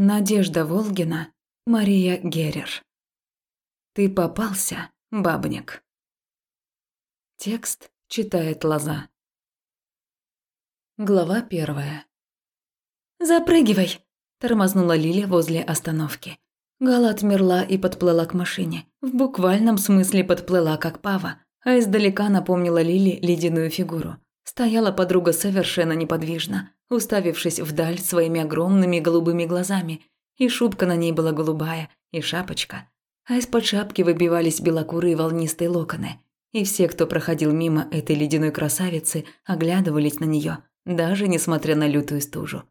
Надежда Волгина, Мария Герер. Ты попался, бабник. Текст читает Лоза. Глава первая. «Запрыгивай!» – тормознула Лиля возле остановки. Гала отмерла и подплыла к машине. В буквальном смысле подплыла, как пава, а издалека напомнила Лили ледяную фигуру. Стояла подруга совершенно неподвижно, уставившись вдаль своими огромными голубыми глазами, и шубка на ней была голубая, и шапочка. А из-под шапки выбивались белокурые волнистые локоны. И все, кто проходил мимо этой ледяной красавицы, оглядывались на нее, даже несмотря на лютую стужу.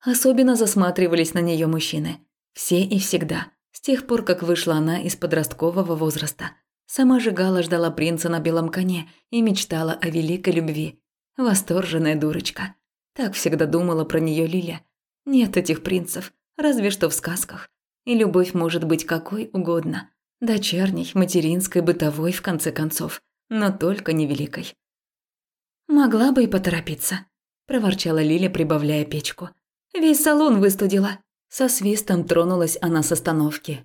Особенно засматривались на нее мужчины. Все и всегда, с тех пор, как вышла она из подросткового возраста. Сама же Гала ждала принца на белом коне и мечтала о великой любви. Восторженная дурочка. Так всегда думала про нее Лиля. Нет этих принцев, разве что в сказках. И любовь может быть какой угодно. Дочерней, материнской, бытовой, в конце концов. Но только не великой. «Могла бы и поторопиться», – проворчала Лиля, прибавляя печку. «Весь салон выстудила». Со свистом тронулась она с остановки.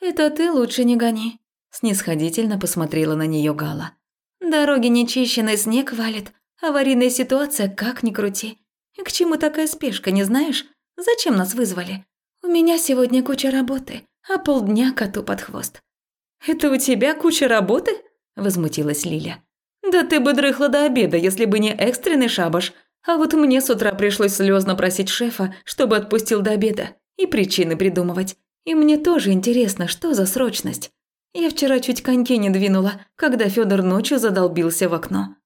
«Это ты лучше не гони», – снисходительно посмотрела на нее Гала. «Дороги нечищенные, снег валит. Аварийная ситуация, как ни крути. К чему такая спешка, не знаешь? Зачем нас вызвали? У меня сегодня куча работы, а полдня коту под хвост». «Это у тебя куча работы?» – возмутилась Лиля. «Да ты бы дрыхла до обеда, если бы не экстренный шабаш. А вот мне с утра пришлось слезно просить шефа, чтобы отпустил до обеда, и причины придумывать. И мне тоже интересно, что за срочность. Я вчера чуть коньки не двинула, когда Федор ночью задолбился в окно.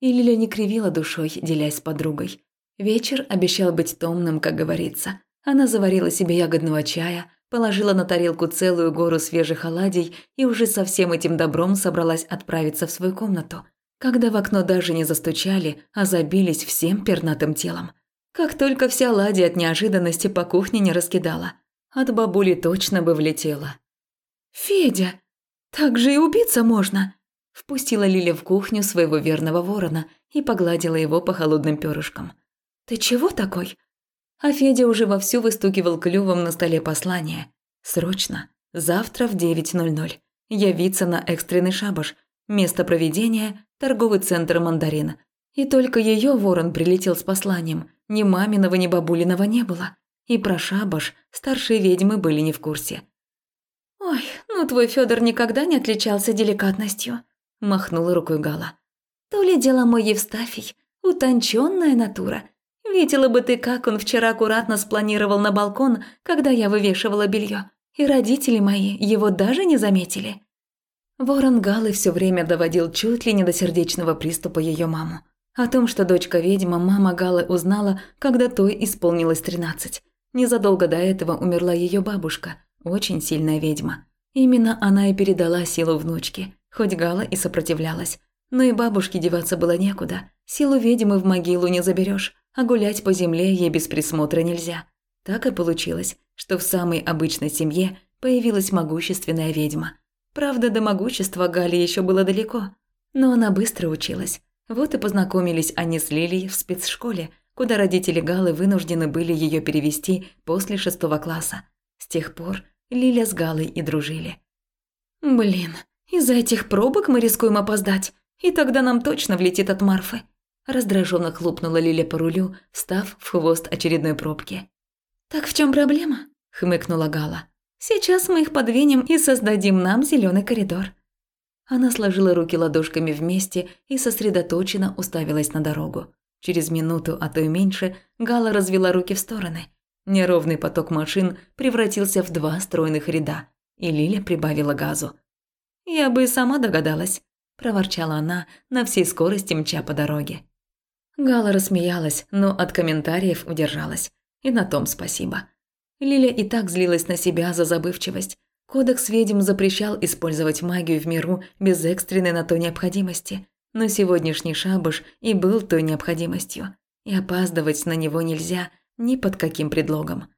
И Лиля не кривила душой, делясь с подругой. Вечер обещал быть томным, как говорится. Она заварила себе ягодного чая, положила на тарелку целую гору свежих оладий и уже со всем этим добром собралась отправиться в свою комнату, когда в окно даже не застучали, а забились всем пернатым телом. Как только вся оладья от неожиданности по кухне не раскидала. От бабули точно бы влетела. «Федя, так же и убиться можно!» Впустила Лиля в кухню своего верного ворона и погладила его по холодным перышкам. «Ты чего такой?» А Федя уже вовсю выстукивал клювом на столе послание. «Срочно. Завтра в 9.00. Явиться на экстренный шабаш. Место проведения – торговый центр «Мандарин». И только ее ворон прилетел с посланием. Ни маминого, ни бабулиного не было. И про шабаш старшие ведьмы были не в курсе. «Ой, ну твой Федор никогда не отличался деликатностью», – махнула рукой Гала. «То ли дело мой Евстафий, утонченная натура, Видела бы ты, как он вчера аккуратно спланировал на балкон, когда я вывешивала белье. И родители мои его даже не заметили. Ворон Галы все время доводил чуть ли не до сердечного приступа ее маму. О том, что дочка ведьма, мама Галы узнала, когда той исполнилось тринадцать. Незадолго до этого умерла ее бабушка, очень сильная ведьма. Именно она и передала силу внучке, хоть Гала и сопротивлялась. Но и бабушке деваться было некуда. Силу ведьмы в могилу не заберешь а гулять по земле ей без присмотра нельзя. Так и получилось, что в самой обычной семье появилась могущественная ведьма. Правда, до могущества Гали еще было далеко, но она быстро училась. Вот и познакомились они с Лилией в спецшколе, куда родители Галы вынуждены были ее перевести после шестого класса. С тех пор Лиля с Галой и дружили. «Блин, из-за этих пробок мы рискуем опоздать, и тогда нам точно влетит от Марфы», Раздраженно хлопнула Лиля по рулю, встав в хвост очередной пробки. «Так в чем проблема?» – хмыкнула Гала. «Сейчас мы их подвинем и создадим нам зеленый коридор». Она сложила руки ладошками вместе и сосредоточенно уставилась на дорогу. Через минуту, а то и меньше, Гала развела руки в стороны. Неровный поток машин превратился в два стройных ряда, и Лиля прибавила газу. «Я бы и сама догадалась», – проворчала она на всей скорости мча по дороге. Гала рассмеялась, но от комментариев удержалась. И на том спасибо. Лиля и так злилась на себя за забывчивость. Кодекс ведьм запрещал использовать магию в миру без экстренной на то необходимости. Но сегодняшний шабаш и был той необходимостью. И опаздывать на него нельзя ни под каким предлогом.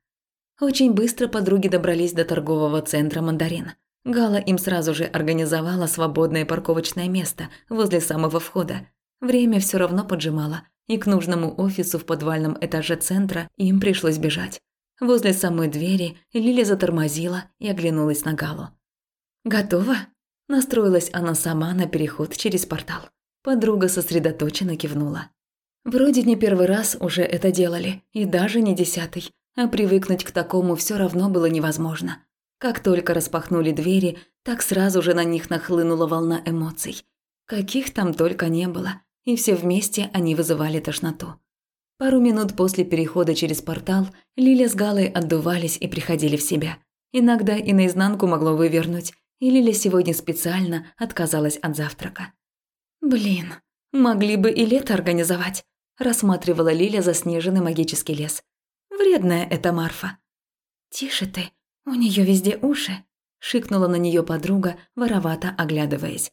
Очень быстро подруги добрались до торгового центра «Мандарин». Гала им сразу же организовала свободное парковочное место возле самого входа. Время все равно поджимало, и к нужному офису в подвальном этаже центра им пришлось бежать. Возле самой двери Лиля затормозила и оглянулась на Галу. «Готова?» Настроилась она сама на переход через портал. Подруга сосредоточенно кивнула. Вроде не первый раз уже это делали, и даже не десятый, а привыкнуть к такому все равно было невозможно. Как только распахнули двери, так сразу же на них нахлынула волна эмоций. Каких там только не было, и все вместе они вызывали тошноту. Пару минут после перехода через портал Лиля с Галой отдувались и приходили в себя. Иногда и наизнанку могло вывернуть, и Лиля сегодня специально отказалась от завтрака. «Блин, могли бы и лето организовать», – рассматривала Лиля заснеженный магический лес. «Вредная эта Марфа». «Тише ты, у нее везде уши», – шикнула на нее подруга, воровато оглядываясь.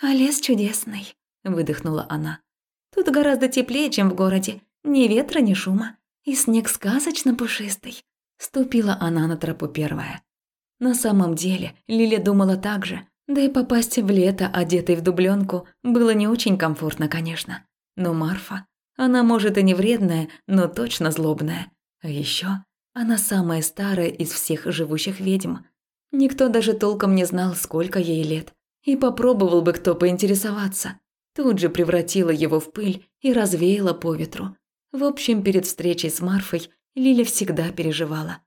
«А лес чудесный», – выдохнула она. «Тут гораздо теплее, чем в городе, ни ветра, ни шума, и снег сказочно пушистый». Ступила она на тропу первая. На самом деле, Лиля думала так же, да и попасть в лето, одетой в дубленку, было не очень комфортно, конечно. Но Марфа, она может и не вредная, но точно злобная. А еще она самая старая из всех живущих ведьм. Никто даже толком не знал, сколько ей лет. И попробовал бы кто поинтересоваться. Тут же превратила его в пыль и развеяла по ветру. В общем, перед встречей с Марфой Лиля всегда переживала.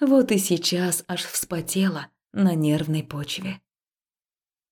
Вот и сейчас аж вспотела на нервной почве.